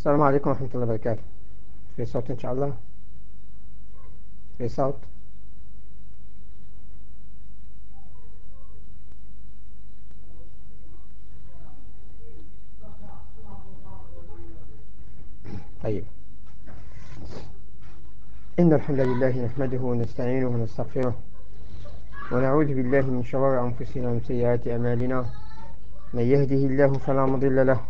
السلام عليكم ورحمة الله وبركاته. في صوت إن شاء الله. في صوت. طيب. إن الحمد لله نحمده ونستعينه ونستغفره ونعوذ بالله من شرور أنفسنا ومن سيئات أعمالنا. من يهده الله فلا مضل له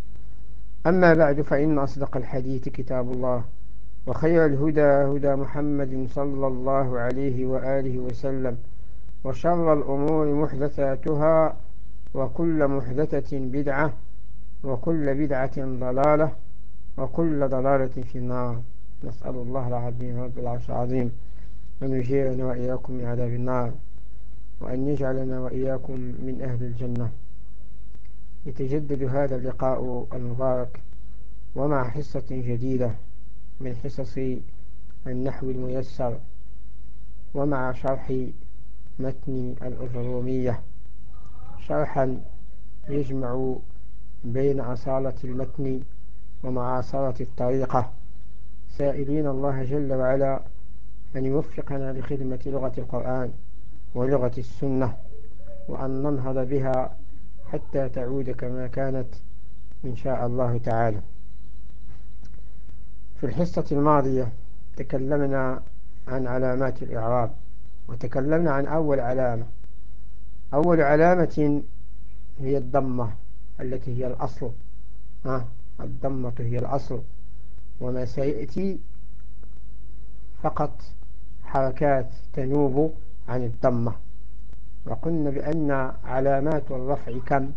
أما بعد فإن أصدق الحديث كتاب الله وخير الهدى هدى محمد صلى الله عليه وآله وسلم وشر الأمور محدثاتها وكل محدثة بدعة وكل بدعة ضلالة وكل ضلالة في النار. نسأل الله العظيم رب العرش العظيم أن يجيرنا وإياكم من عذاب النار وأن يجعلنا وإياكم من أهل الجنة. يتجدد هذا اللقاء المبارك ومع حصة جديدة من حصص النحو الميسر ومع شرح متن الأجرومية شرحا يجمع بين أصالة المتن ومعاصرة الطريقة. سائلين الله جل وعلا أن يوفقنا لخدمة لغة القرآن ولغة السنة وأن ننهض بها حتى تعود كما كانت إن شاء الله تعالى. في الحصة الماضية تكلمنا عن علامات الإعراب وتكلمنا عن أول علامة. أول علامة هي الضمة التي هي الأصل. ها؟ الضمة هي الأصل. وما سيأتي فقط حركات تنوب عن الضمة. وقلنا بأن علامات الرفع كم؟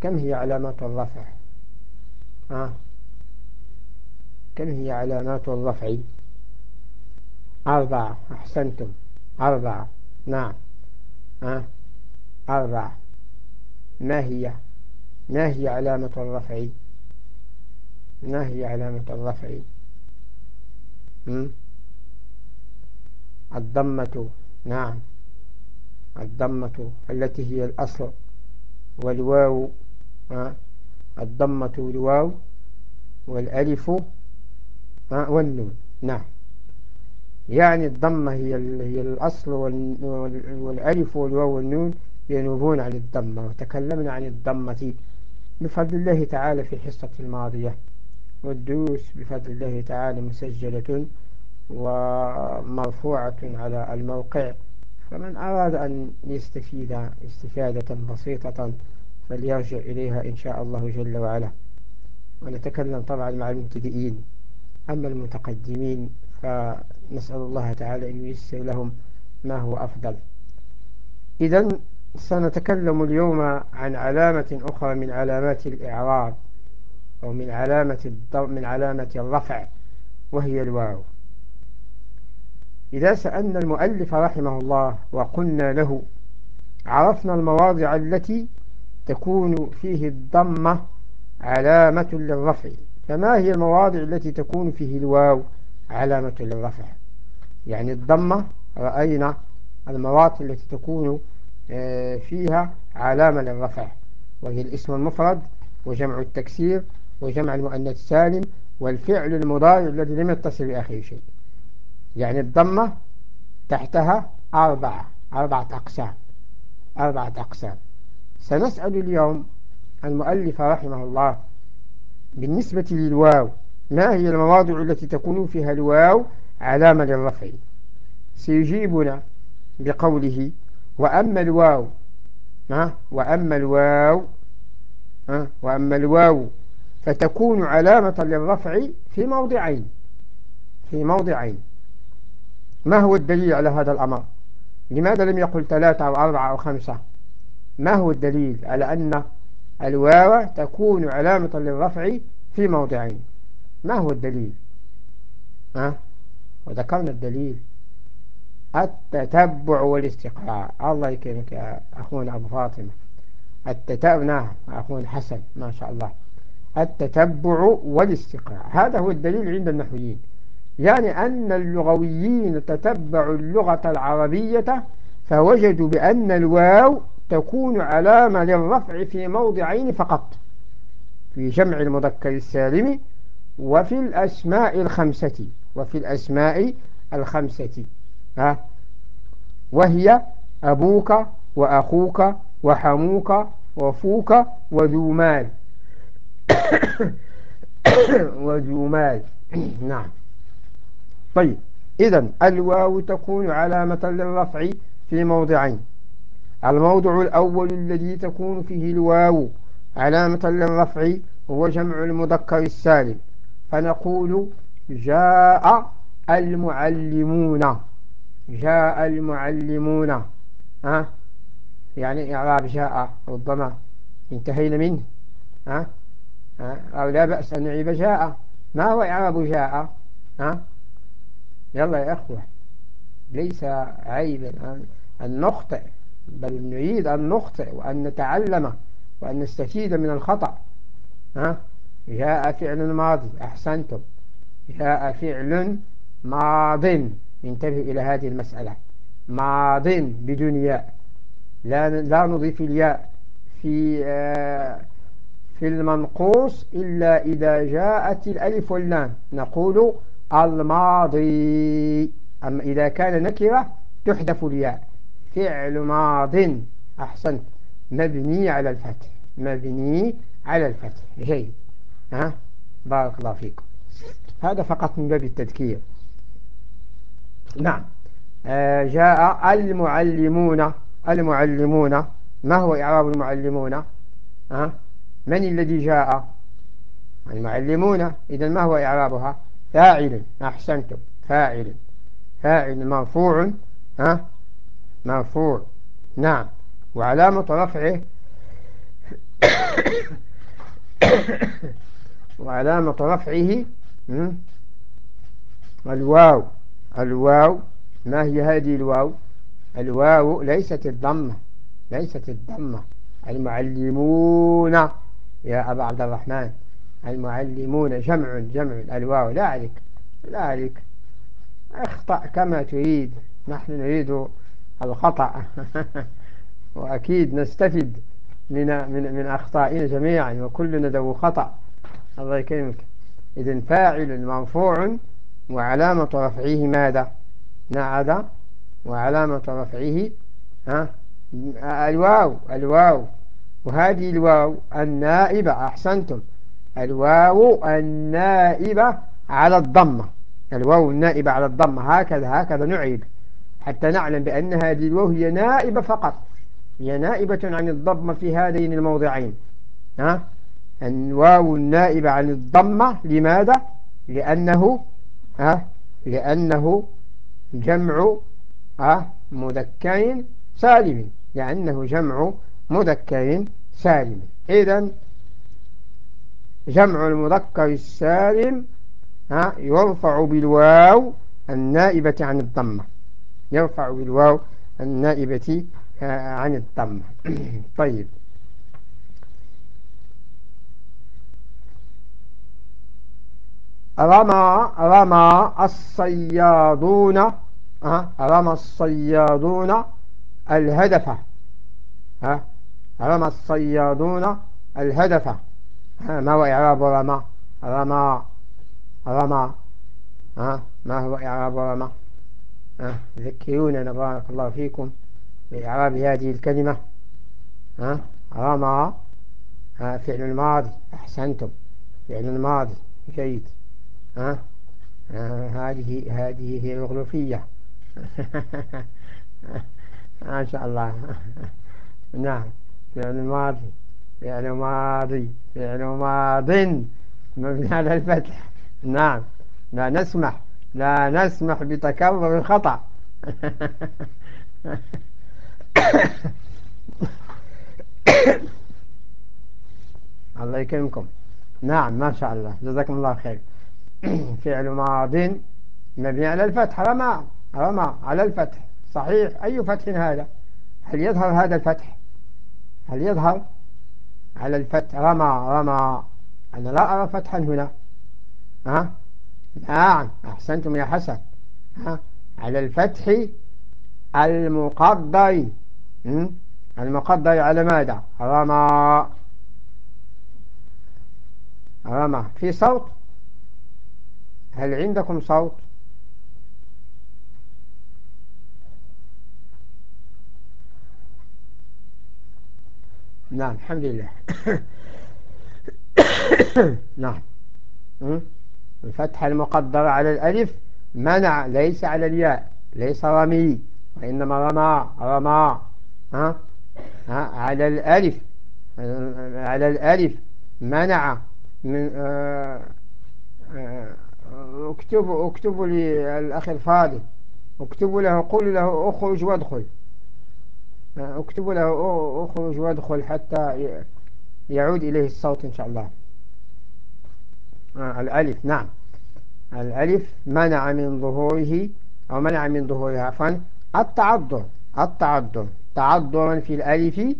كم هي علامات الرفع؟ آه. كم هي علامات الرفع؟ أربعة. أحسنتم. أربعة. نعم. آه. أربعة. ما هي؟ ما هي علامة الرفع؟ ما هي علامة الرفع؟ الضمة. نعم. الضمة التي هي الأصل والواو الضمة والواو والألف والنون. نعم. يعني الضمة هي هي الأصل والألف والواو والنون ينوبون عن الضمة. وتكلمنا عن الضمة بفضل الله تعالى في الحصة الماضية. والدروس بفضل الله تعالى مسجلة ومرفوعة على الموقع. فمن أراد أن يستفيد استفادة بسيطة فليرجع إليها إن شاء الله جل وعلا. ونتكلم طبعا مع المبتدئين. أما المتقدمين فنسأل الله تعالى أن ييسر لهم ما هو أفضل. إذا سنتكلم اليوم عن علامة أخرى من علامات الإعراب أو من علامة من علامة الرفع وهي الواو. إذا سألنا المؤلف رحمه الله وقلنا له عرفنا المواضع التي تكون فيه الضمة علامة للرفع. فما هي المواضع التي تكون فيه الواو علامة للرفع؟ يعني الضمة رأينا المواطن التي تكون آه، فيها علامة للرفع. وهي الاسم المفرد وجمع التكسير وجمع المؤنث السالم والفعل المضارع الذي لم يتصل بآخر شيء. يعني الضمة تحتها أربعة أربعة أقسام أربعة أقسام. سنسأل اليوم المؤلف رحمه الله بالنسبة للواو ما هي المواضع التي تكون فيها الواو علامة للرفع؟ سيجيبنا بقوله وأما الواو ها؟ وأما الواو ها؟ وأما الواو فتكون علامة للرفع في موضعين في موضعين. ما هو الدليل على هذا الأمر؟ لماذا لم يقل ثلاثة أو أربعة أو خمسة؟ ما هو الدليل على أن الواو تكون علامة للرفع في موضعين؟ ما هو الدليل؟ ها؟ وذكرنا الدليل. التتبع والاستقراء. الله يكرمك يا أخونا أبو فاطمة. التتبع نعم أخونا حسن ما شاء الله. التتبع والاستقراء. هذا هو الدليل عند النحويين. يعني أن اللغويين تتبعوا اللغة العربية فوجدوا بأن الواو تكون علامة للرفع في موضعين فقط في جمع المذكر السالم وفي الأسماء الخمسة وفي الأسماء الخمسة. ها؟ وهي أبوك وأخوك وحموك وفوك وذو مال وذو مال نعم. طيب إذا الواو تكون علامة للرفع في موضعين. الموضع الأول الذي تكون فيه الواو علامة للرفع هو جمع المذكر السالم. فنقول جاء المعلمون. جاء المعلمون. ها؟ يعني إعراب جاء ربما انتهينا منه. ها؟ أو لا بأس أن نعيب جاء. ما هو إعراب جاء؟ ها؟ يلا يا أخوة ليس عيبا أن نخطئ بل نريد أن نخطئ وأن نتعلم وأن نستفيد من الخطأ. ها؟ جاء فعل ماضي أحسنتم. جاء فعل ماض. انتبه إلى هذه المسألة. ماض بدون ياء. لا لا نضيف الياء في آه، في المنقوص إلا إذا جاءت الألف واللام. نقول الماضي. أما إذا كان نكرة تحذف الياء. فعل ماض. أحسنت. مبني على الفتح. مبني على الفتح. جيد ها؟ بارك الله فيكم هذا فقط من باب التذكير. نعم. آه جاء المعلمون. المعلمون. ما هو إعراب المعلمون؟ ها؟ من الذي جاء؟ المعلمون. إذا ما هو إعرابها؟ فاعل أحسنتم. فاعل. فاعل مرفوع ها؟ مرفوع. نعم. وعلامة رفعه وعلامة رفعه الواو. الواو. ما هي هذه الواو؟ الواو ليست الضمة. ليست الضمة. المعلمون. يا أبا عبد الرحمن. المعلمون جمع جمع الواو لا عليك لا عليك أخطأ كما تريد. نحن نريد الخطأ. وأكيد نستفد من من من أخطائنا جميعا وكلنا ذو خطأ. الله يكرمك. إذن فاعل مرفوع وعلامة رفعه ماذا؟ نعد. وعلامة رفعه ها؟ الواو الواو. وهذه الواو النائبة أحسنتم. الواو النائبة على الضمة. الواو النائبة على الضمة هكذا هكذا نعيب. حتى نعلم بأن هذه الواو هي نائبة فقط. هي نائبة عن الضمة في هذين الموضعين. ها؟ الواو النائبة عن الضمة لماذا؟ لأنه ها؟ لأنه جمع ها؟ مذكر سالم لأنه جمع مذكر سالم إذا جمع المذكر السالم يرفع بالواو النائبة عن الضمة. يرفع بالواو النائبة عن الضمة. طيب. رمى رمى الصيادون رمى الصيادون الهدف رمى الصيادون الهدف. ما هو إعراب رمى؟ رمى. رمى. ها ما هو إعراب رمى؟ ها ذكروننا بارك الله فيكم بإعراب هذه الكلمة. ها رمى. فعل الماضي أحسنتم. فعل الماضي جيد. ها هذه هذه هي الغلوفية ما شاء الله. نعم فعل ماضي فعل ماضي فعل ماض. مبني على الفتح. نعم. لا نسمح. لا نسمح بتكرر الخطأ. الله يكرمكم. نعم ما شاء الله. جزاكم الله خير. فعل ماض مبني على الفتح. رمى رمى على الفتح. صحيح. أي فتح هذا؟ هل يظهر هذا الفتح؟ هل يظهر؟ على الفتح رمى رمى. أنا لا أرى فتحا هنا. ها؟ نعم أحسنتم يا حسن. ها؟ على الفتح المقدر المقدر على ماذا؟ رمى. رمى. في صوت؟ هل عندكم صوت؟ نعم الحمد لله. نعم. الفتح المقدر على الألف منع ليس على الياء ليس رمي وإنما رمى رمى. ها؟ ها؟ على الألف. على الألف منع من آه، آه، اكتبوا اكتبوا للأخ الفاضل. اكتبوا له قولوا له اخرج وادخل. اكتبوا له اخرج وادخل حتى يعود إليه الصوت إن شاء الله. الألف نعم. الألف منع من ظهوره أو منع من ظهورها عفوا. التعذر التعذر. تعذرا في الألف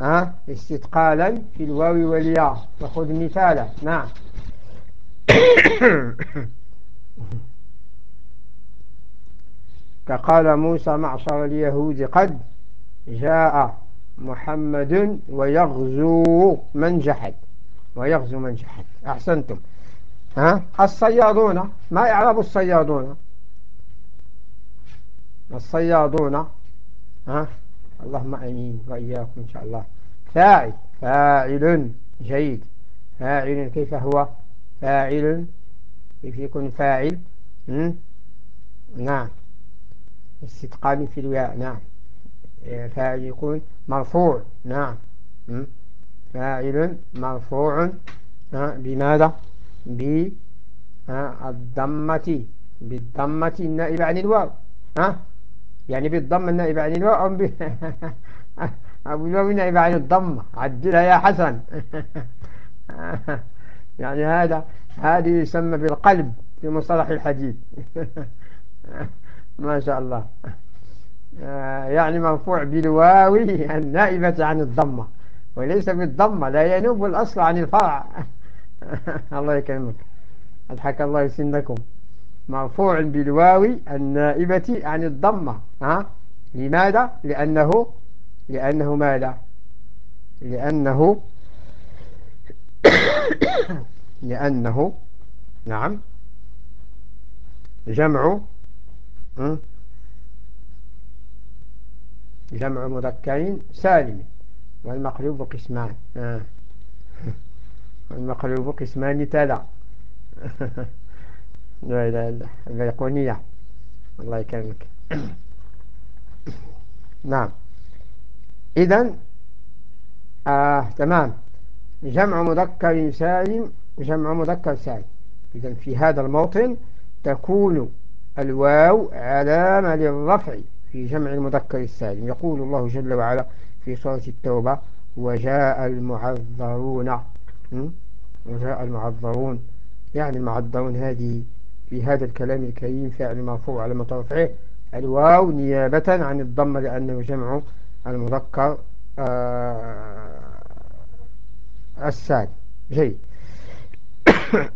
أه؟ استثقالا في الواو والياء. فخذ مثالا نعم. كقال موسى معشر اليهود قد جاء محمد ويغزو من جحد. ويغزو من جحد. أحسنتم. ها؟ الصيادون. ما إعراب الصيادون؟ الصيادون. ها؟ اللهم أمين وإياكم إن شاء الله. فاعل. فاعل جيد. فاعل كيف هو؟ فاعل. كيف يكون فاعل؟ نعم. استتقال في الوياء. نعم. فاعل يكون مرفوع. نعم. فاعل مرفوع. بماذا؟ بالضمة بالضمة النائبة عن الواو. ها؟ يعني بالضم النائبة عن الواو أو أبو الواو النائبة عن الضمة. عدلها يا حسن. يعني هذا هذه يسمى بالقلب في مصطلح الحديث. ما شاء الله. يعني مرفوع بالواو النائبة عن الضمة وليس بالضمة لا ينوب الأصل عن الفرع الله يكرمك. أضحك الله سنكم مرفوع بالواو النائبة عن الضمة. ها؟ لماذا؟ لأنه لأنه ماذا؟ لأنه لأنه نعم جمع جمع مذكر سالم والمقلوب قسمان. آه. قسمان تلا. لا لا لا البيقونية. الله يكرمك. نعم. إذا آه تمام. جمع مذكر سالم جمع مذكر سالم. إذا في هذا الموطن تكون الواو علامة للرفع. في جمع المذكر السالم. يقول الله جل وعلا في سورة التوبة وجاء المعذرون. وجاء المعذرون. يعني المعذرون هذه في هذا الكلام الكريم فعل مرفوع على مترفعه. الواو نيابة عن الضمة لأنه جمع المذكر آه السالم. جيد.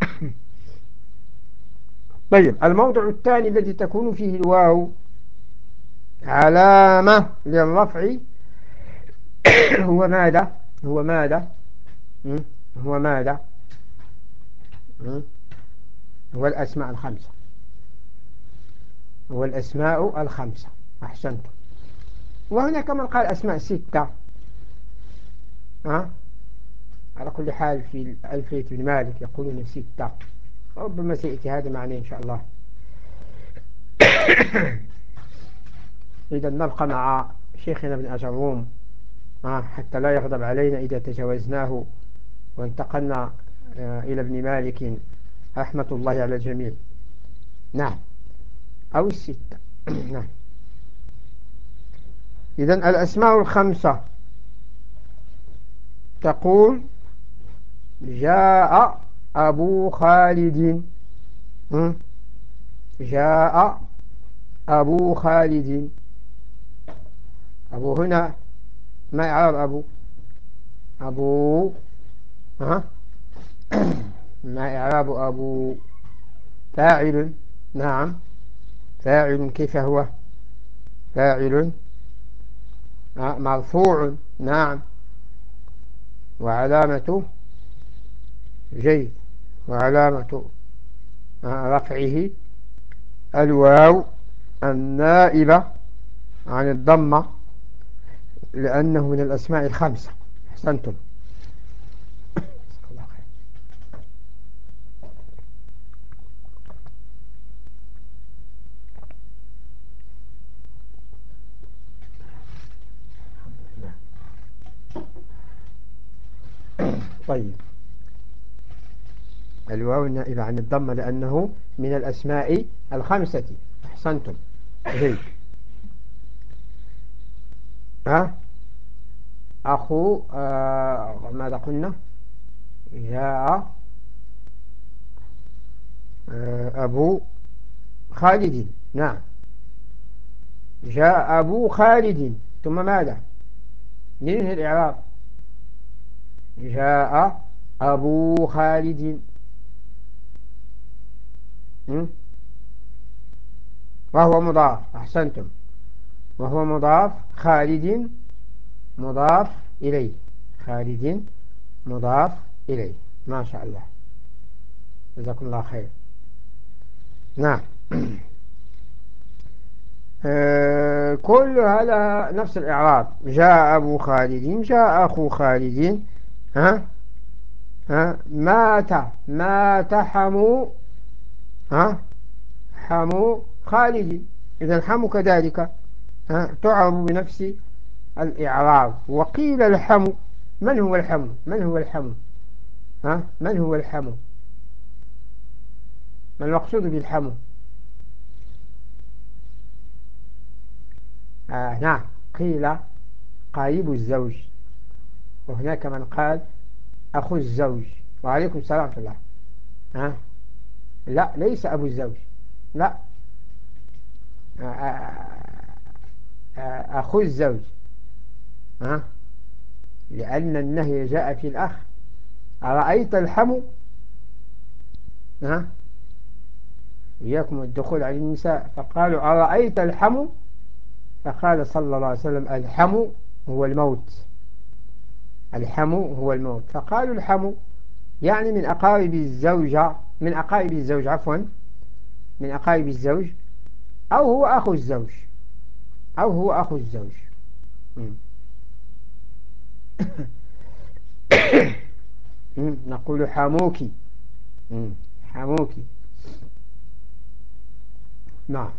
طيب الموضع الثاني الذي تكون فيه الواو علامة للرفع. هو ماذا؟ هو ماذا؟ هو ماذا؟ هو الأسماء الخمسة. هو الأسماء الخمسة. أحسنت. وهناك من قال أسماء ستة. ها؟ على كل حال في ألفية بن مالك يقولون ستة. ربما سيأتي هذا معني إن شاء الله. إذا نبقى مع شيخنا ابن أجروم حتى لا يغضب علينا إذا تجاوزناه وانتقلنا آه، إلى ابن مالك. رحمة الله على الجميع. نعم. أو الستة. نعم. إذا الأسماء الخمسة. تقول جاء أبو خالد. جاء أبو خالد. أبو هنا ما يعرف أبو؟ أبو ها؟ ما إعراب أبو؟ فاعل نعم. فاعل كيف هو؟ فاعل مرفوع نعم. وعلامة جيد وعلامة رفعه. الواو النائبة عن الضمة. لأنه من الأسماء الخمسة. أحسنتم. طيب. الواو النائبة عن الضمة لأنه من الأسماء الخمسة. أحسنتم. جيد ها؟ أخو آه ماذا قلنا؟ جاء آه أبو خالد. نعم. جاء أبو خالد. ثم ماذا؟ ننهي الإعراب؟ جاء أبو خالد. وهو مضاف أحسنتم. وهو مضاف خالد. مضاف إليه. خالد مضاف إليه. ما شاء الله. جزاكم الله خير. نعم. آه، كل هذا نفس الإعراب. جاء أبو خالد جاء أخو خالد ها؟ ها؟ مات. مات حمو. ها؟ حمو خالد إذا حمو كذلك. ها؟ تعرب بنفس الإعراب. وقيل الحمو. من هو الحمو؟ من هو الحمو؟ ها؟ من هو الحمو؟ ما المقصود بالحمو؟ آه نعم. قيل قريب الزوج. وهناك من قال أخو الزوج. وعليكم السلام ورحمة الله. ها؟ لا ليس أبو الزوج. لا. آه، آه، آه، أخو الزوج. ها؟ لأن النهي جاء في الأخ. أرأيت الحم ها؟ إياكم الدخول على النساء. فقالوا أرأيت الحم فقال صلى الله عليه وسلم الحم هو الموت. الحمو هو الموت. فقالوا الحمو يعني من أقارب الزوجة من أقارب الزوج عفوا من أقارب الزوج أو هو أخو الزوج أو هو أخو الزوج. نقول حموكي. حموكي. نعم.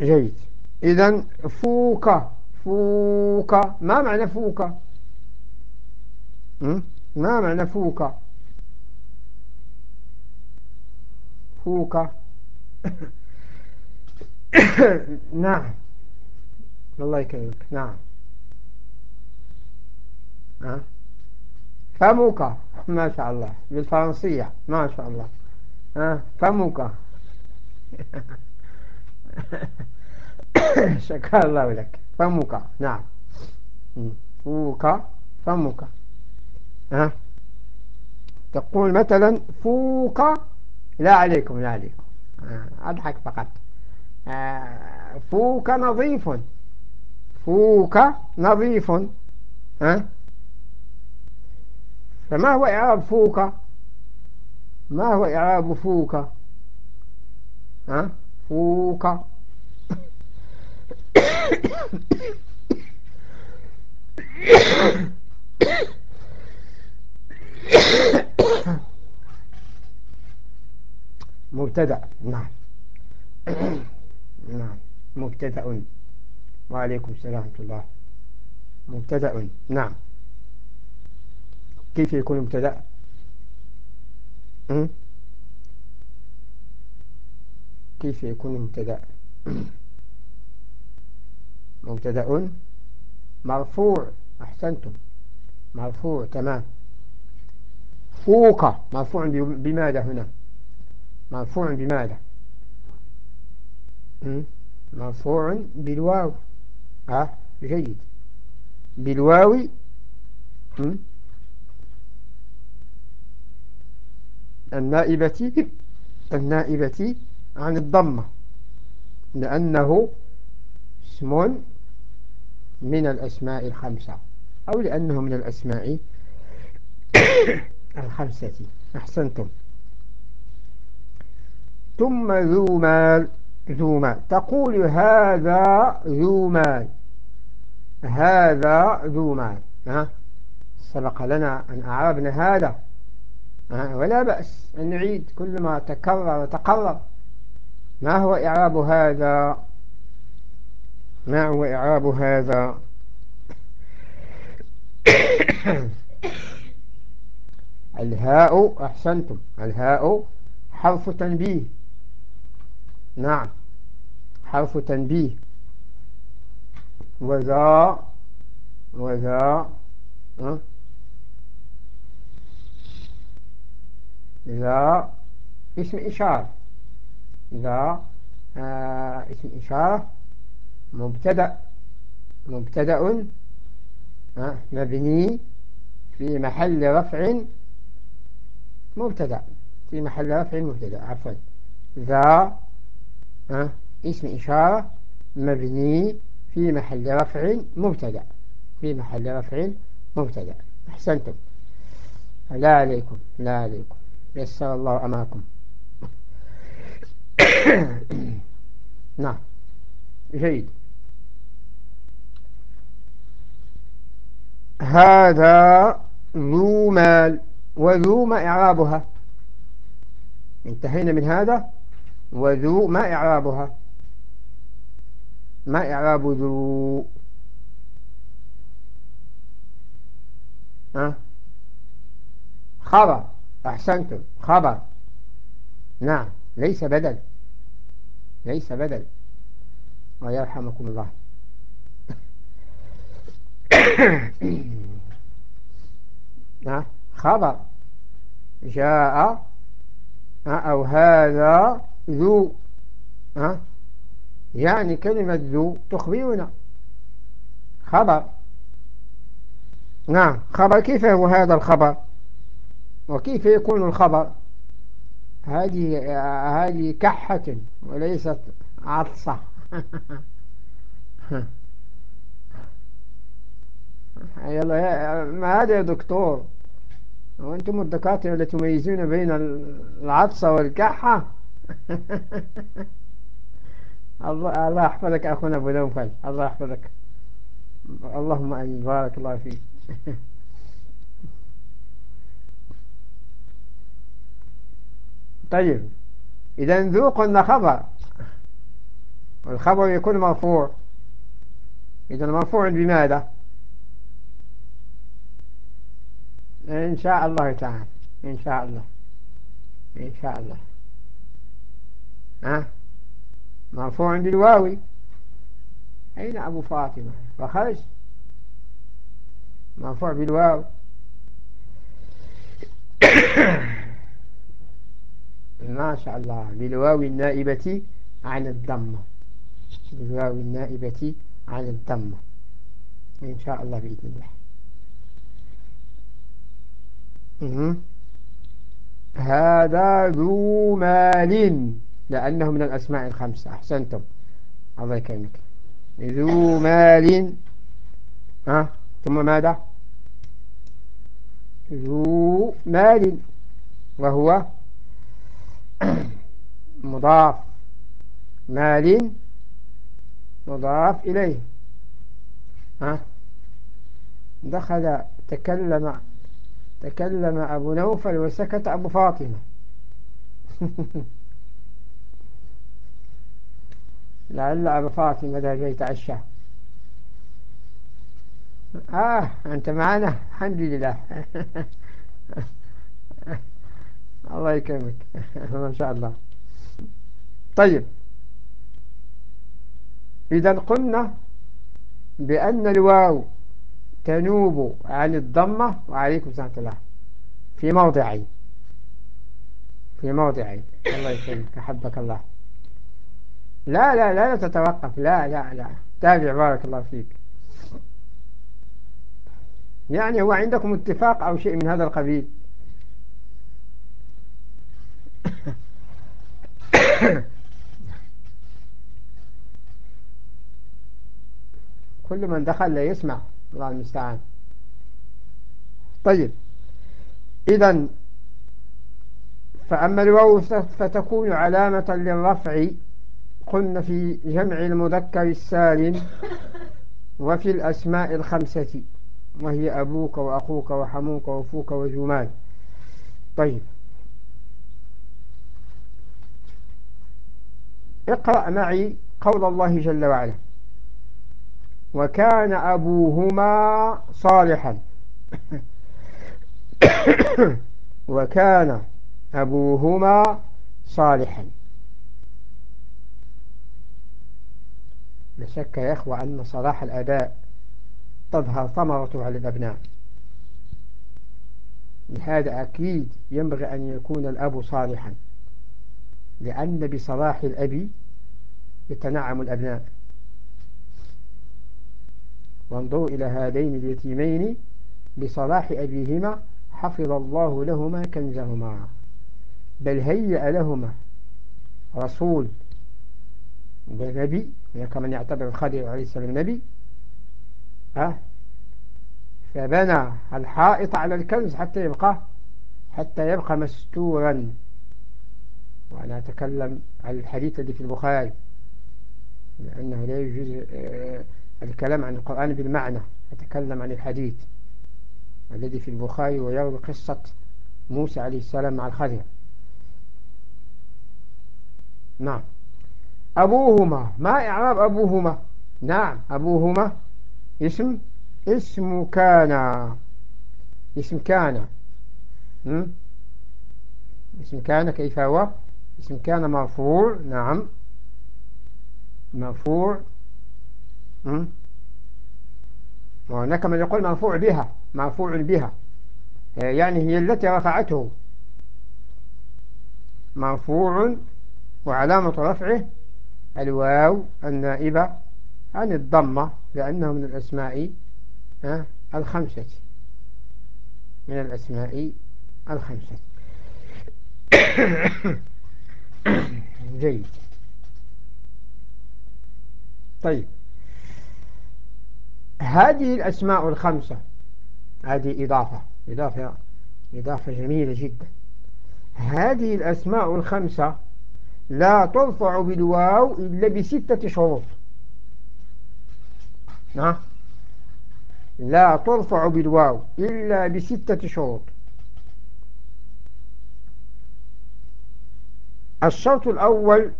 جيد. إذا فوك. فوك. ما معنى فوك؟ ما معنى فوك؟ فوك. نعم. الله يكرمك. نعم. فمك. ما شاء الله. بالفرنسية. ما شاء الله. فمك. شكر الله لك. فمك. نعم. فوك. فمك. ها؟ تقول مثلا فوك. لا عليكم لا عليكم. أضحك فقط. فوك نظيف. فوك نظيف أه؟ فما هو إعراب فوك ما هو إعراب فوك أه؟ فوك مبتدأ نعم نعم مبتدأ وعليكم السلام ورحمة الله. مبتدأ. نعم. كيف يكون مبتدأ؟ كيف يكون مبتدأ؟ مبتدأ. مرفوع. أحسنتم. مرفوع. تمام. فوق. مرفوع بماذا هنا؟ مرفوع بماذا؟ مرفوع بالواو. ها؟ جيد. بالواو النائبة النائبة عن الضمة لأنه اسم من الأسماء الخمسة أو لأنه من الأسماء الخمسة. أحسنتم. ثم ذو مال. ذو مال تقول هذا ذو مال هذا ذو مال ها؟ سبق لنا أن أعربنا هذا. ولا بأس أن نعيد كل ما تكرر وتقرر. ما هو إعراب هذا؟ ما هو إعراب هذا؟ الهاء أحسنتم. الهاء حرف تنبيه. نعم. حرف تنبيه. وذا وذا أه؟ ذا اسم إشارة. ذا آه اسم إشارة. مبتدأ. مبتدأ آه؟ مبني في محل رفع مبتدأ. في محل رفع مبتدأ عفوا. ذا اسم إشارة مبني في محل رفع مبتدأ. في محل رفع مبتدأ. أحسنتم. لا عليكم لا عليكم. يسر الله أمركم. نعم. جيد. هذا ذو مال وذو ما إعرابها. انتهينا من هذا؟ وذو ما إعرابها. ما إعراب ذو. ها؟ خبر. أحسنتم. خبر. نعم. ليس بدل. ليس بدل. ويرحمكم الله. خبر. جاء. أو هذا. ذو يعني كلمة ذو تخبرنا. خبر. نعم خبر. كيف هو هذا الخبر؟ وكيف يكون الخبر؟ هذه هذه كحة وليست عطسة. يلا ما هذا يا دكتور؟ وأنتم الدكاترة اللي تميزون بين العطسة والكحة؟ الله الله يحفظك أخونا أبو نوفل. الله يحفظك. اللهم أمين. بارك الله فيك. طيب. إذا ذو قلنا خبر والخبر يكون مرفوع. إذا مرفوع بماذا؟ إن شاء الله تعالى. إن شاء الله. إن شاء الله. ها؟ مرفوع بالواوي أين أبو فاطمة؟ وخرج مرفوع بالواو. ما شاء الله. بالواو النائبة عن الضمة. بالواو النائبة عن الضمة. إن شاء الله بإذن الله. هذا ذو مال. لأنه من الأسماء الخمسة. أحسنتم. الله يكرمك. ذو مال. ها؟ ثم ماذا؟ ذو مال. وهو مضاف. مال. مضاف إليه. ها؟ دخل تكلم تكلم أبو نوفل وسكت أبو فاطمة. لعل أبو فاطمة ذهب يتعشى آه أنت معنا؟ الحمد لله. الله يكرمك. ما شاء الله. طيب. إذا قلنا بأن الواو تنوب عن الضمة وعليكم سلام الله في موضعين. في موضعين. الله يسلمك أحبك الله. لا لا لا تتوقف. لا لا لا. تابع بارك الله فيك. يعني هو عندكم اتفاق أو شيء من هذا القبيل؟ كل من دخل لا يسمع. الله المستعان. طيب. إذا فأما الواو فتكون علامة للرفع قلنا في جمع المذكر السالم وفي الأسماء الخمسة وهي أبوك وأخوك وحموك وفوك وجمال. طيب. اقرأ معي قول الله جل وعلا. وكان أبوهما صالحا. وكان أبوهما صالحا. لا شك يا إخوة أن صلاح الأداء تظهر ثمرته على الأبناء لهذا أكيد ينبغي أن يكون الأب صالحا لأن بصلاح الأب يتنعم الأبناء. وانظروا إلى هذين اليتيمين بصلاح أبيهما حفظ الله لهما كنزهما بل هيأ لهما رسول ونبي كمن يعتبر الخضر عليه السلام نبي ها؟ فبنى الحائط على الكنز حتى يبقى حتى يبقى مستورا. وأنا أتكلم عن الحديث الذي في البخاري لأنه لا يجوز آه، الكلام عن القرآن بالمعنى أتكلم عن الحديث الذي في البخاري ويروي قصة موسى عليه السلام مع الخضر نعم. أبوهما ما إعراب أبوهما؟ نعم أبوهما. اسم؟ اسم كان اسم كان اسم كان كيف هو؟ اسم كان مرفوع. نعم. مرفوع. وهناك من يقول مرفوع بها مرفوع بها. يعني هي التي رفعته. مرفوع وعلامة رفعه الواو النائبة عن الضمة لأنه من الأسماء الخمسة. من الأسماء الخمسة. جيد. طيب. هذه الأسماء الخمسة هذه إضافة إضافة إضافة جميلة جدا. هذه الأسماء الخمسة لا ترفع بالواو إلا بستة شروط. نعم. لا ترفع بالواو إلا بستة شروط. الشرط الأول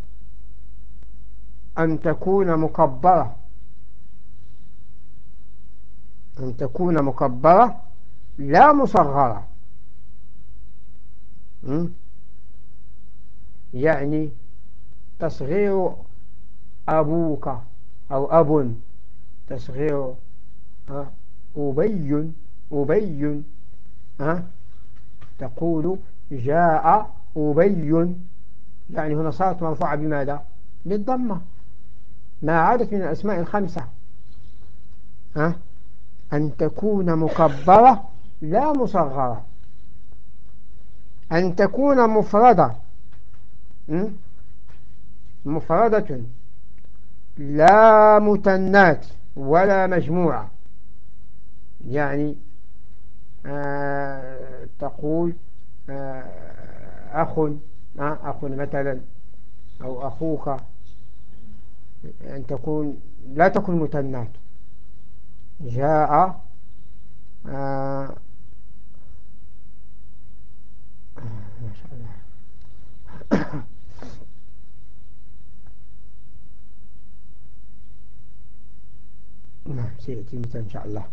أن تكون مكبرة. أن تكون مكبرة لا مصغرة. يعني تصغير أبوك أو أب. تصغير أبي أبي تقول جاء أبي. يعني هنا صارت مرفوعة بماذا؟ بالضمة. ما عادت من الأسماء الخمسة. ها أن تكون مكبرة لا مصغرة. أن تكون مفردة مفردة. لا متنات ولا مجموعة. يعني آه تقول آه أخ آه أخ مثلا أو أخوك. أن تكون لا تكون متنات. جاء آه ما شاء الله. سيأتي مثل إن شاء الله.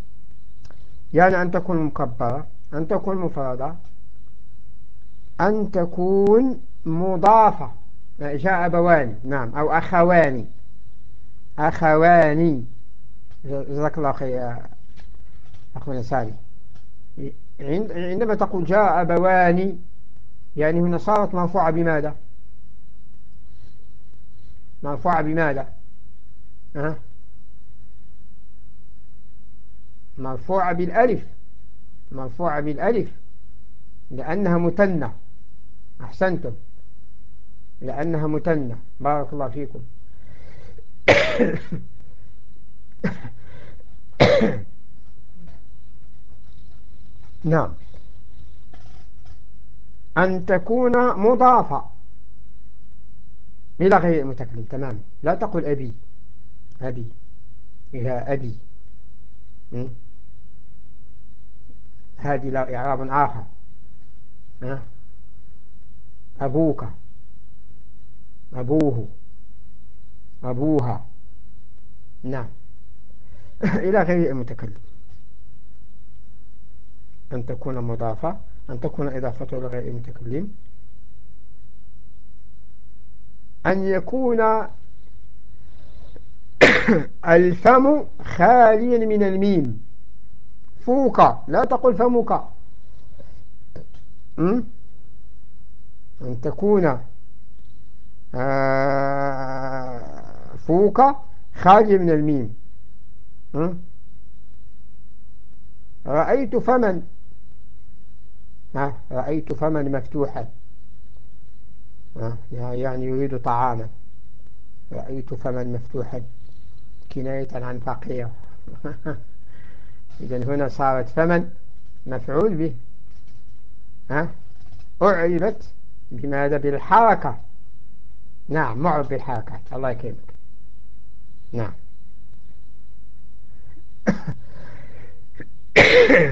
يعني أن تكون مكبرة أن تكون مفردة أن تكون مضافة. جاء أبوان نعم أو أخواني أخواني جزاك الله خير أخونا سالي عندما تقول جاء أبوان يعني هنا صارت مرفوعة بماذا؟ مرفوعة بماذا؟ أه؟ مرفوعة بالألف مرفوعة بالألف لأنها متنة. أحسنتم. لأنها متنة. بارك الله فيكم. نعم. أن تكون مضافة إلى غير المتكلم. تماما لا تقل أبي. أبي. إلى أبي. هذه لا إعراب آخر. أبوك. أبوه. أبوها. نعم. إلى غير المتكلم. أن تكون مضافة أن تكون إضافة إلى غير المتكلم. أن يكون الفم خاليا من الميم. فوق لا تقل فمك. أن تكون آه، فوق خاليا من الميم. رأيت فمن. رأيت فمن مفتوحا. يعني يريد طعاما. رأيت فمن مفتوحا. كناية عن فقير. إذن هنا صارت فمن مفعول به. ها؟ أعربت بماذا؟ بالحركة. نعم معرب بالحركات الله يكرمك. نعم.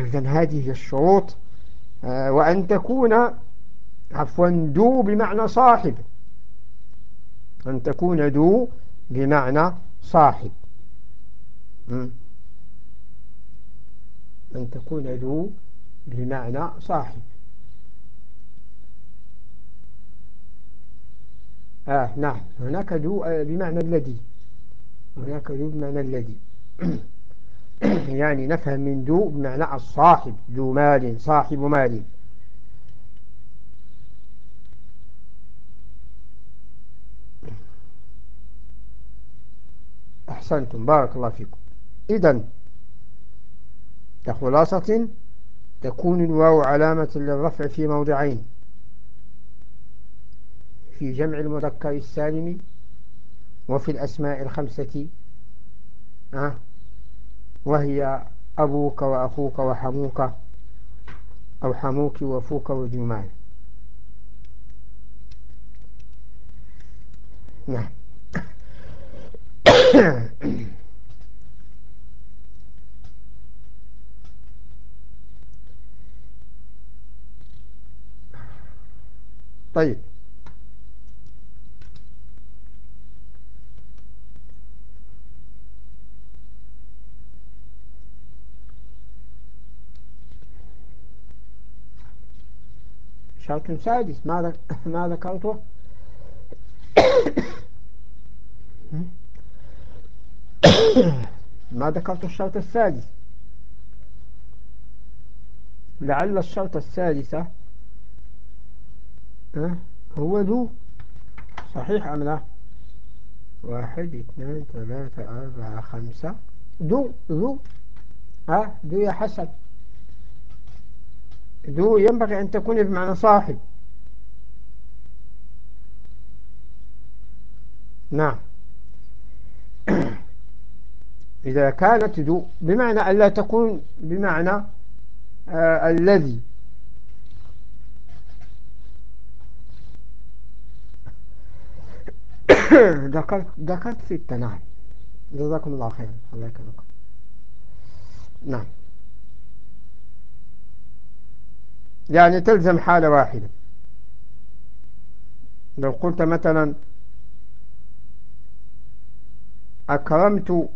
إذن هذه الشروط آه، وأن تكون عفوا ذو بمعنى صاحب. أن تكون ذو بمعنى صاحب. أن تكون ذو بمعنى صاحب. آه نعم. هناك ذو آه، بمعنى الذي. هناك ذو بمعنى الذي. يعني نفهم من ذو بمعنى الصاحب. ذو مال صاحب مال. أحسنتم. بارك الله فيكم. إذن كخلاصة تكون الواو علامة للرفع في موضعين. في جمع المذكر السالم وفي الأسماء الخمسة أه وهي أبوك وأخوك وحموك أو حموك وفوك وجمال. نعم. طيب. شرط سادس ما ما ذكرته. ما ذكرت الشرط السادس. لعل الشرط السادسة هو ذو صحيح أم لا؟ واحد اثنان ثلاثة أربعة خمسة. ذو ذو ها؟ ذو يا حسن. ذو ينبغي أن تكون بمعنى صاحب. نعم. إذا كانت ذو بمعنى أن لا تكون بمعنى آه الذي. ذكرت ذكرت ستة نعم. جزاكم الله خيرا. الله يكرمكم نعم. يعني تلزم حالة واحدة. لو قلت مثلا أكرمت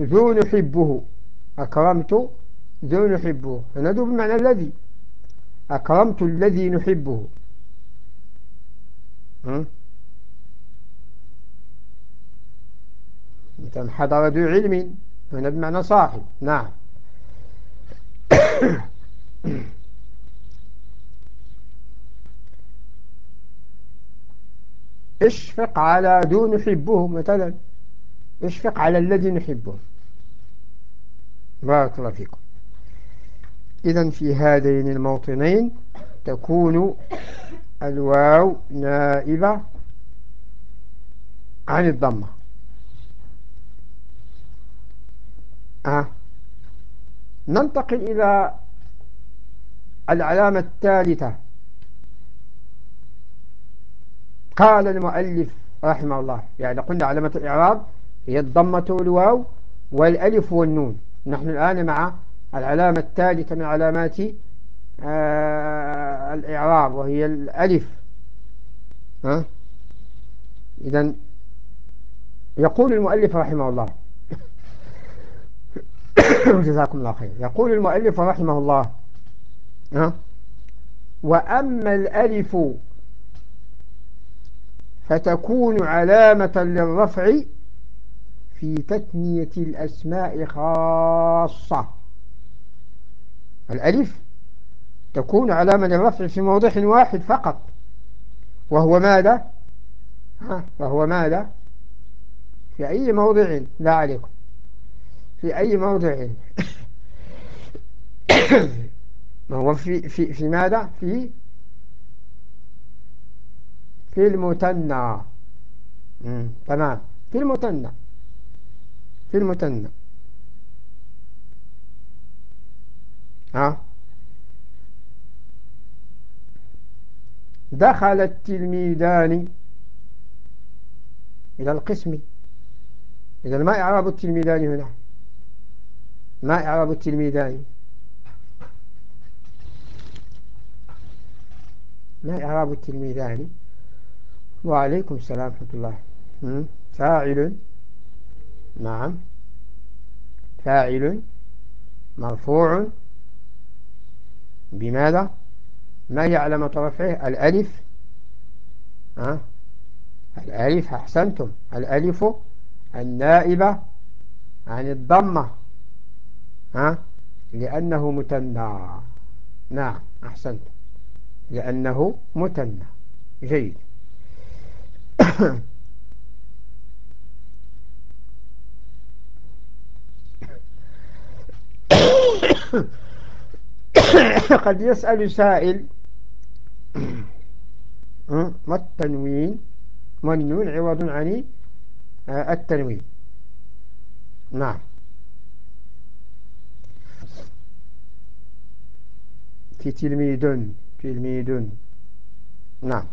ذو نحبه أكرمت ذو نحبه فندو بمعنى الذي. أكرمت الذي نحبه مثلا حضر ذو علم هنا بمعنى صاحب. نعم. اشفق على ذو نحبه مثلا. اشفق على الذي نحبه. بارك الله فيكم. إذا في هذين الموطنين تكون الواو نائبة عن الضمة. آه. ننتقل إلى العلامة الثالثة. قال المؤلف رحمه الله يعني قلنا علامة الإعراب هي الضمة والواو والألف والنون. نحن الآن مع العلامة الثالثة من علامات آه الإعراب وهي الألف. ها إذا يقول المؤلف رحمه الله جزاكم الله خير. يقول المؤلف رحمه الله وأما الألف فتكون علامة للرفع في تثنية الأسماء خاصة الألف تكون علامة للرفع في موضع واحد فقط. وهو ماذا؟ ها؟ وهو ماذا؟ في أي موضع؟ لا عليكم. في أي موضع. هو في, في, في ماذا؟ في في المثنى. تمام. في المثنى. في المثنى. ها؟ دخل التلميذان إلى القسم. إذا ما إعراب التلميذان هنا؟ ما إعراب التلميذان ما إعراب التلميذان وعليكم السلام ورحمة الله. فاعل. نعم. فاعل. مرفوع. بماذا؟ ما هي علامة رفعه الألف. ها؟ الألف أحسنتم. الألف النائبة عن الضمة. ها؟ لأنه متنى. نعم أحسنتم لأنه متنى. جيد. قد يسأل سائل ما التنوين؟ والنون عوض عن التنوين. نعم. في تلميذ تلميذ نعم.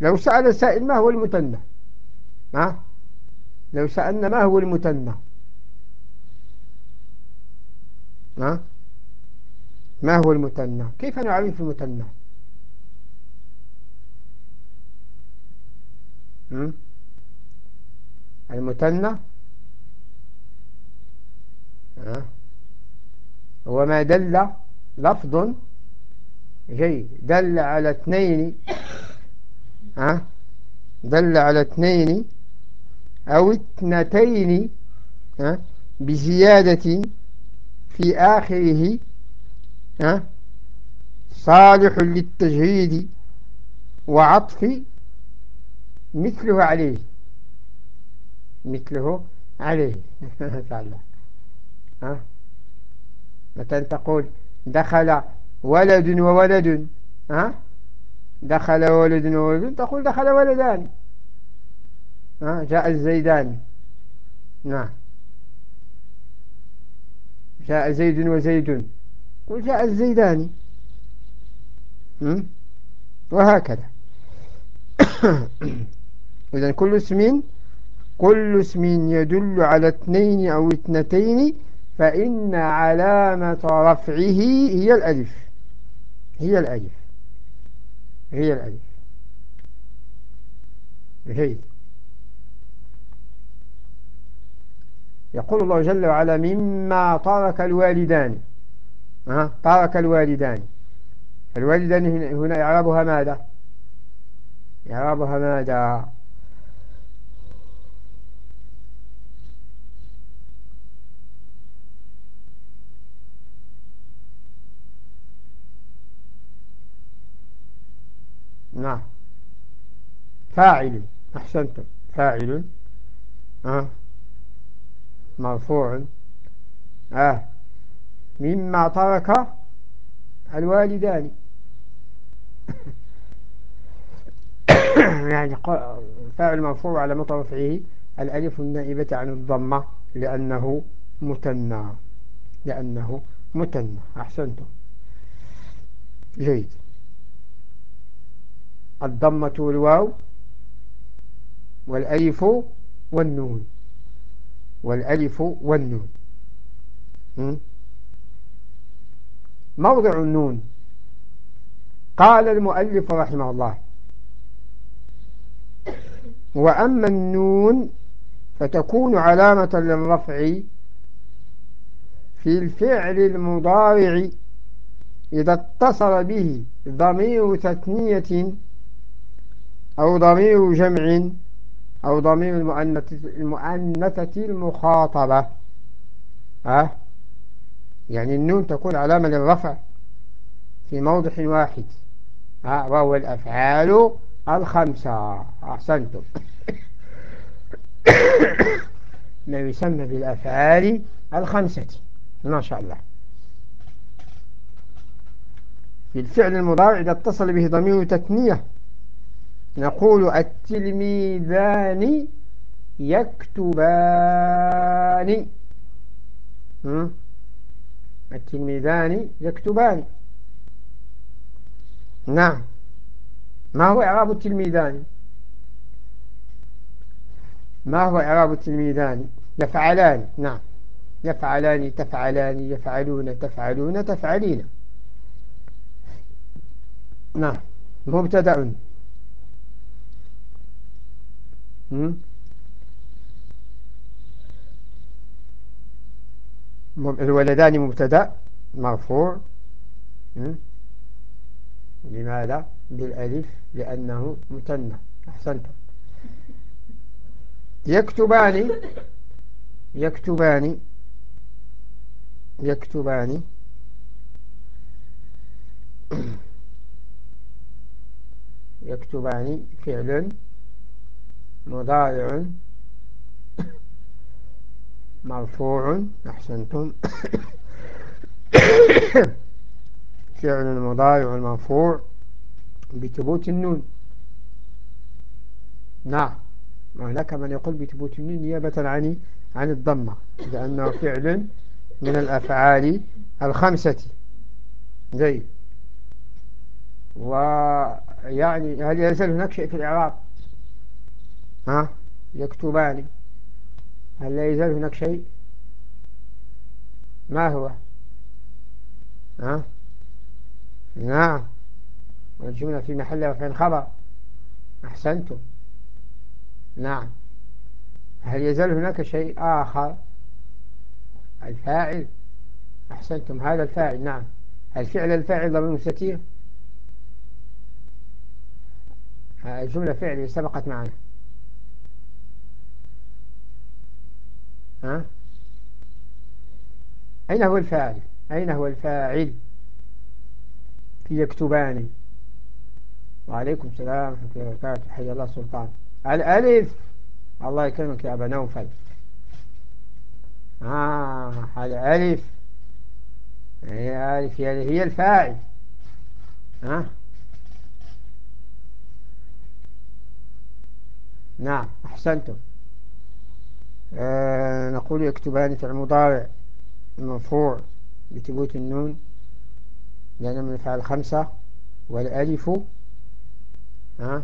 لو سأل سائل ما هو المثنى ها؟ لو سألنا ما هو المثنى ها؟ ما هو المثنى كيف نعرف المثنى المثنى هو ما دل لفظ جيد. دل على اثنين ها؟ دل على اثنين أو اثنتين ها؟ بزيادة في آخره ها؟ صالح للتجهيد وعطف مثله عليه. مثله عليه. تعالى ها؟ مثلا تقول دخل ولد وولد ها؟ دخل ولد وولد تقول دخل ولدان ها؟ جاء الزيدان. نعم. جاء زيد وزيد. قل جاء الزيدان. وهكذا. إذا كل اسم كل اسم يدل على اثنين أو اثنتين فإن علامة رفعه هي الألف. هي الألف. هي الألف. جيد يقول الله جل وعلا مما ترك الوالدان. أه؟ ترك الوالدان. الوالدان هنا إعرابها ماذا؟ إعرابها ماذا؟ نعم. فاعل. أحسنتم. فاعل. أه. مرفوع. آه. مما ترك الوالدان. يعني فاعل مرفوع على مطرفعه الألف النائبة عن الضمة لأنه مثنى لأنه مثنى أحسنتم. جيد. الضمة والواو والألف والنون. والألف والنون. موضع النون. قال المؤلف رحمه الله. وأما النون فتكون علامة للرفع في الفعل المضارع إذا اتصل به ضمير تثنية أو ضمير جمع أو ضمير المؤنثة المخاطبة. أه؟ يعني النون تكون علامة للرفع في موضع واحد. أه؟ وهو الأفعال الخمسة. أحسنتم. ما يسمى بالأفعال الخمسة. ما شاء الله. في الفعل المضارع إذا اتصل به ضمير تثنية نقول التلميذان يكتبان. التلميذان يكتبان. نعم. ما هو إعراب التلميذان؟ ما هو إعراب التلميذان؟ يفعلان. نعم. يفعلان تفعلان يفعلون تفعلون تفعلين. نعم. مبتدأ. الولدان مبتدا مرفوع لماذا؟ بالألف لأنه مثنى. أحسنتم. يكتبان يكتبان يكتبان. يكتبان فعل مضارع مرفوع أحسنتم. فعل المضارع المرفوع بثبوت النون. نعم هناك من يقول بثبوت النون نيابة عن عن الضمة لأنه فعل من الأفعال الخمسة. جيد. ويعني هل يزال هناك شيء في الإعراب؟ ها؟ يكتبان. هل لا يزال هناك شيء؟ ما هو؟ ها؟ نعم. والجملة في محل رفع خبر. أحسنتم. نعم. هل يزال هناك شيء آخر؟ الفاعل. أحسنتم. هذا الفاعل. نعم. هل فعل الفاعل ضمير مستتير الجملة فعلية سبقت معنا. ها؟ أين هو الفاعل؟ أين هو الفاعل؟ في يكتبان. وعليكم السلام ورحمة الله وبركاته. حي الله سلطان. الألف. الله يكرمك يا أبا نوفل. آه الألف. هي ألف هي الفاعل. ها. نعم أحسنتم. آه نقول يكتبان في المضارع المرفوع بثبوت النون لأن من الفعل خمسة والألف ها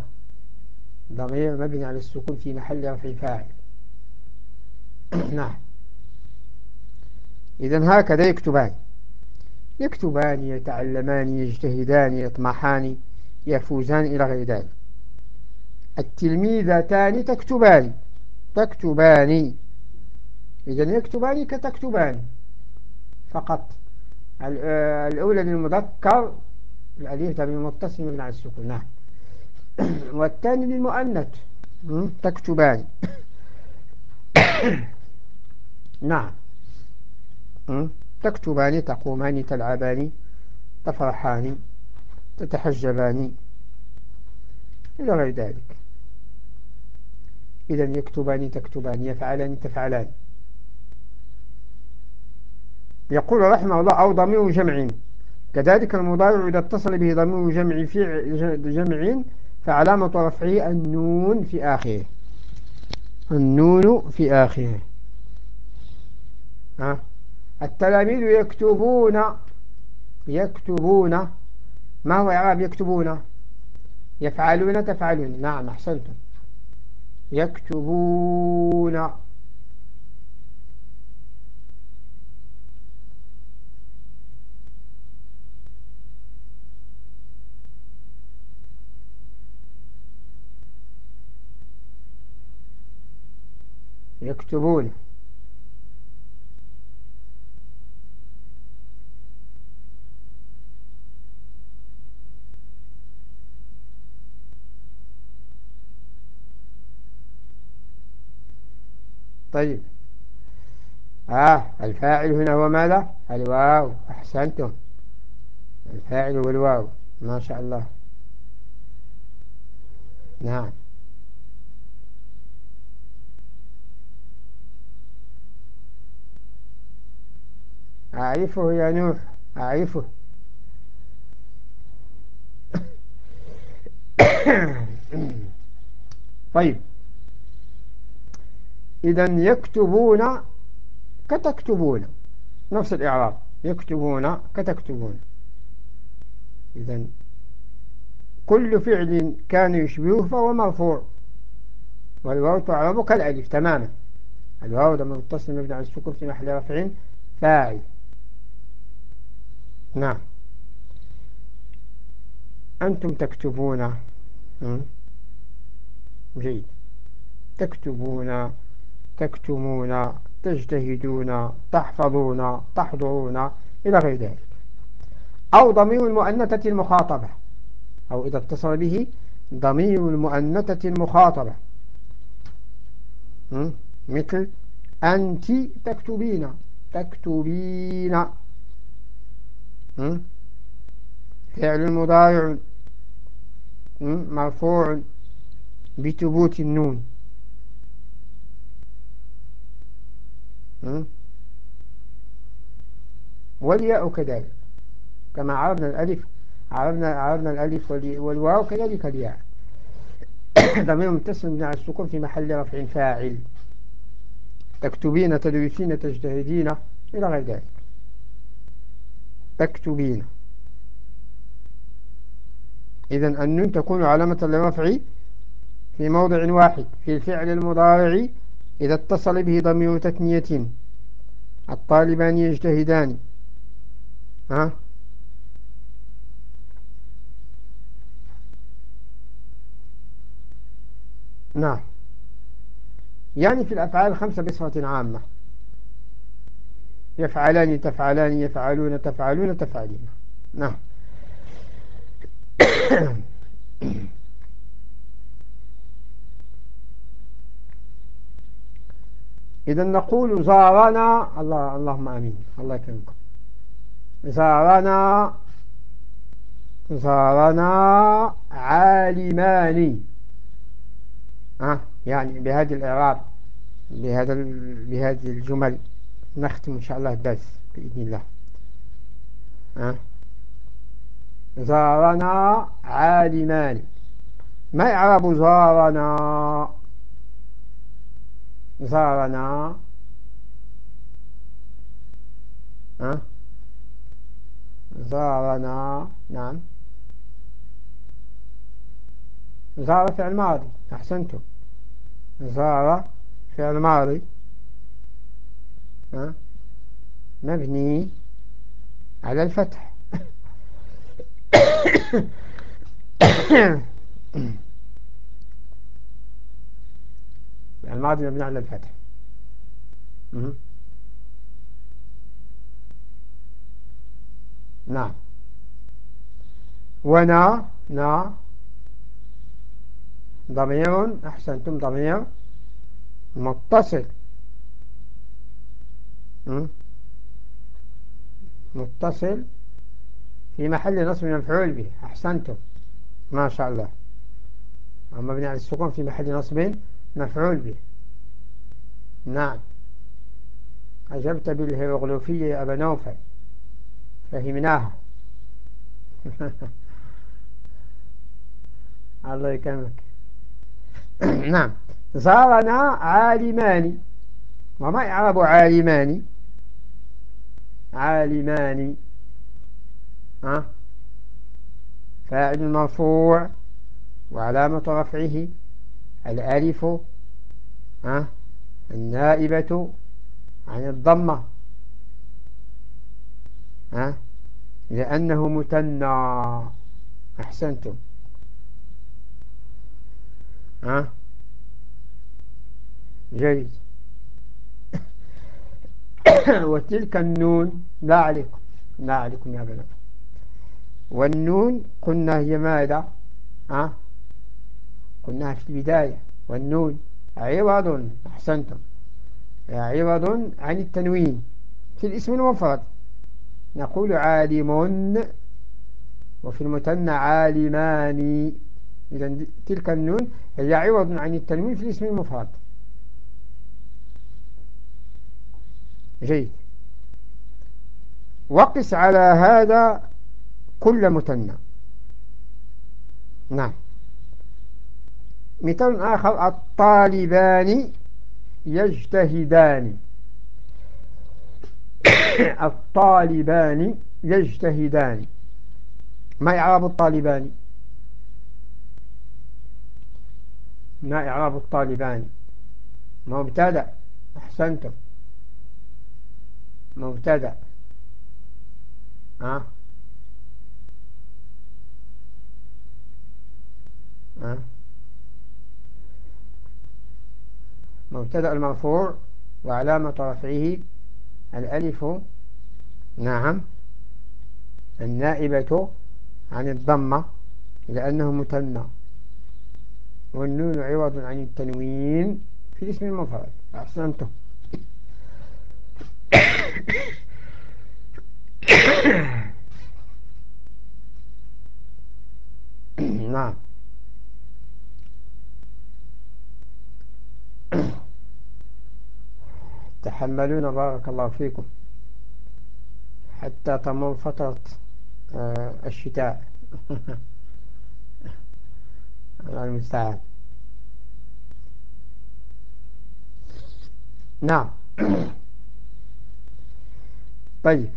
ضمير مبني على السكون في محل رفع فاعل نعم. إذا هكذا يكتبان. يكتبان يتعلمان يجتهدان يطمحان يفوزان إلى غير ذلك. التلميذتان تكتبان. تكتبان إذا يكتبان كتكتبان فقط. آه، الأولى للمذكر الأليف تبني متصل من على السكون. نعم. والثاني للمؤنث. تكتبان نعم. تكتبان تقومان تلعبان تفرحان تتحجبان إلى غير ذلك. إذا يكتبان تكتبان يفعلان تفعلان. يقول رحمه الله أو ضمير جمع. كذلك المضارع إذا اتصل به ضمير جمع في جمع فعلامة رفعه النون في آخره. النون في آخره. ها؟ التلاميذ يكتبون يكتبون. ما هو إعراب يكتبون؟ يفعلون تفعلون. نعم أحسنتم. يكتبون. يكتبون. طيب. آه الفاعل هنا هو ماذا؟ الواو. أحسنتم. الفاعل والواو. ما شاء الله. نعم. أعرفه يا نوح. أعرفه. طيب. إذا يكتبون كتكتبون. نفس الإعراب. يكتبون كتكتبون. إذا كل فعل كان يشبهه فهو مرفوع. والواو تعرب كالألف تماما. الواو لما متصل مبني على السكون في محل رفع فاعل. نعم. أنتم تكتبون. جيد. تكتبون تكتمون تجتهدون تحفظون تحضرون إلى غير ذلك. أو ضمير المؤنثة المخاطبة. أو إذا اتصل به ضمير المؤنثة المخاطبة. مثل أنت تكتبين. تكتبين. فعل مضارع. مرفوع. بثبوت النون. والياء كذلك. كما عرفنا الألف عرفنا عرفنا الألف والواو كذلك الياء. ضمير متصل من السكون في محل رفع فاعل. تكتبين تدرسين تجتهدين إلى غير ذلك. تكتبين. إذا النون تكون علامة للرفع في موضع واحد في الفعل المضارع إذا اتصل به ضمير تثنية. الطالبان يجتهدان. ها؟ نعم. يعني في الأفعال الخمسة بصفة عامة. يفعلان تفعلان يفعلون تفعلون تفعلين. نعم. إذا نقول زارنا الله اللهم آمين. الله يكرمكم زارنا زارنا عالمان. ها؟ يعني بهذه الإعراب بهذا بهذه الجمل نختم إن شاء الله الدرس بإذن الله. ها؟ زارنا عالمان. ما إعراب زارنا؟ زارنا. ها؟ زارنا. نعم. زار فعل ماضي. أحسنتم. زار فعل ماضي. ها؟ مبني على الفتح. الماضي مبني على الفتح. نعم. ونا نا. ضمير أحسنتم ضمير متصل. متصل. في محل نصب مفعول به. أحسنتم. ما شاء الله. مبني على السكون في محل نصب مفعول به. نعم. أجبت بالهيروغلوفية يا أبا نوفل. فهمناها. الله يكرمك. نعم. زارنا عالمان. وما يعرب عالمان؟ عالمان. فاعل مرفوع. وعلامة رفعه. الألف ها؟ النائبة عن الضمة. ها؟ لأنه متنى. أحسنتم. ها؟ جيد. وتلك النون لا عليكم. لا عليكم يا بنات. والنون قلنا هي ماذا؟ ها؟ قلناها في البداية. والنون عوض أحسنتم. عوض عن التنوين. في الاسم المفرد نقول عالم وفي المثنى عالمان. إذا تلك النون هي عوض عن التنوين في الاسم المفرد. جيد. وقس على هذا كل مثنى. نعم. مثال آخر الطالبان يجتهدان. الطالبان يجتهدان. ما إعراب الطالبان؟ ما إعراب الطالبان؟ مبتدأ. أحسنتم. مبتدأ. ها؟ ها؟ مبتدأ المرفوع وعلامة رفعه الألف. نعم. النائبة عن الضمة لأنه مثنى والنون عوض عن التنوين في الاسم المفرد. أحسنتم. نعم. تحملون بارك الله فيكم حتى تمر فترة آه، الشتاء. الله المستعان. نعم. طيب.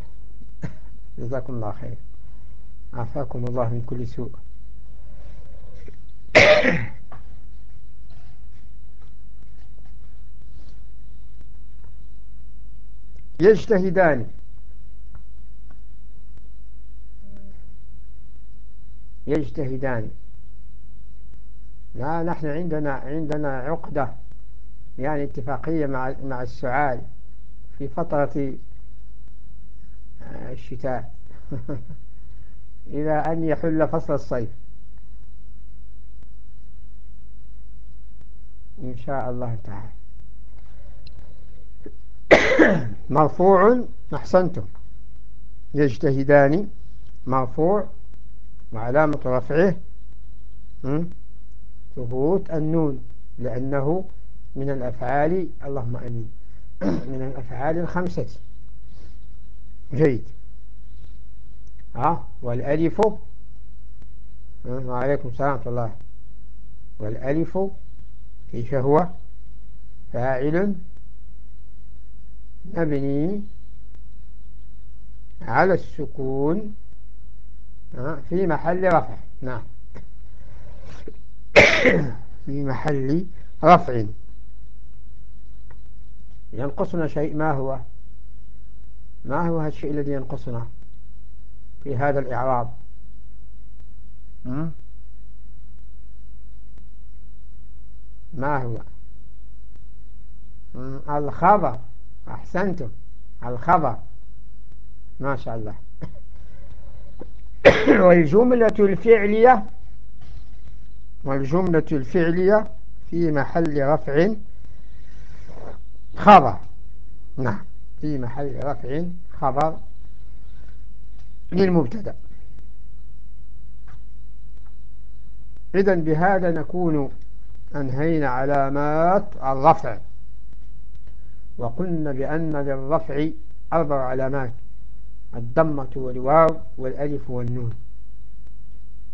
جزاكم الله خير. عافاكم الله من كل سوء. يجتهدان. يجتهدان. لا نحن عندنا عندنا عقدة يعني اتفاقية مع مع السعال في فترة الشتاء. إلى أن يحل فصل الصيف. إن شاء الله تعالى. مرفوع أحسنتم. يجتهدان مرفوع وعلامة رفعه ثبوت النون لأنه من الأفعال اللهم أمين من الأفعال الخمسة. جيد. ها والألف وعليكم السلام ورحمة الله. والألف كيف هو؟ فاعل مبني على السكون في محل رفع. نعم. في محل رفع. ينقصنا شيء. ما هو؟ ما هو هذا الشيء الذي ينقصنا في هذا الإعراب؟ ما هو؟ الخبر. أحسنتم. الخبر. ما شاء الله. والجملة الفعلية والجملة الفعلية في محل رفع خبر. نعم في محل رفع خبر للمبتدأ. إذا بهذا نكون أنهينا علامات الرفع. وقلنا بأن للرفع أربع علامات الضمة والواو والألف والنون.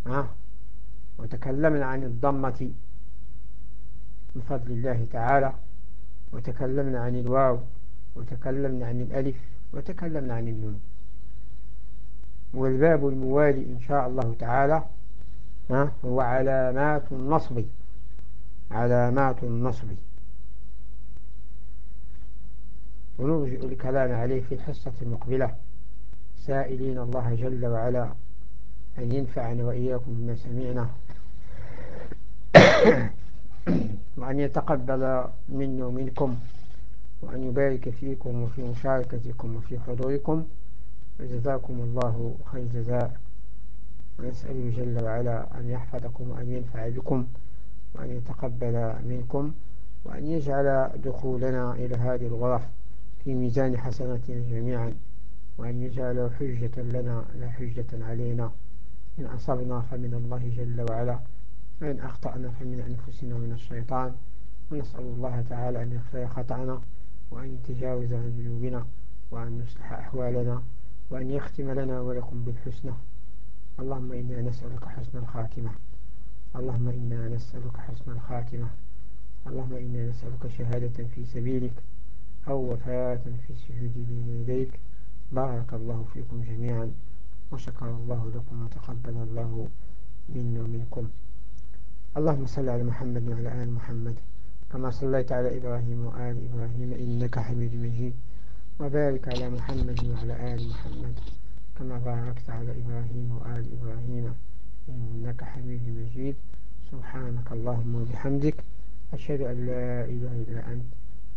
ها؟ وتكلمنا عن الضمة بفضل الله تعالى وتكلمنا عن الواو وتكلمنا عن الألف وتكلمنا عن النون. والباب الموالي إن شاء الله تعالى ها؟ هو علامات النصب. علامات النصب. ونرجئ الكلام عليه في الحصة المقبلة. سائلين الله جل وعلا أن ينفعنا وإياكم بما سمعنا. وأن يتقبل مني ومنكم. وأن يبارك فيكم وفي مشاركتكم وفي حضوركم. وجزاكم الله خير جزاء ونسأله جل وعلا أن يحفظكم وأن ينفع بكم. وأن يتقبل منكم. وأن يجعل دخولنا إلى هذه الغرف. في ميزان حسناتنا جميعا وأن يجعل حجة لنا لا حجة علينا. إن أصبنا فمن الله جل وعلا وإن أخطأنا فمن أنفسنا من الشيطان. ونسأل الله تعالى أن يغفر خطأنا وأن يتجاوز عن ذنوبنا وأن يصلح أحوالنا وأن يختم لنا ولكم بالحسنى. اللهم إنا نسألك حسن الخاتمة. اللهم إنا نسألك حسن الخاتمة. اللهم إنا نسألك شهادة في سبيلك. أو وفاة في السجود بين يديك بارك الله فيكم جميعا وشكر الله لكم وتقبل الله منا ومنكم. اللهم صل على محمد وعلى آل محمد كما صليت على إبراهيم وآل إبراهيم إنك حميد مجيد. وبارك على محمد وعلى آل محمد كما باركت على إبراهيم وآل إبراهيم إنك حميد مجيد. سبحانك اللهم وبحمدك أشهد أن لا إله إلا أنت.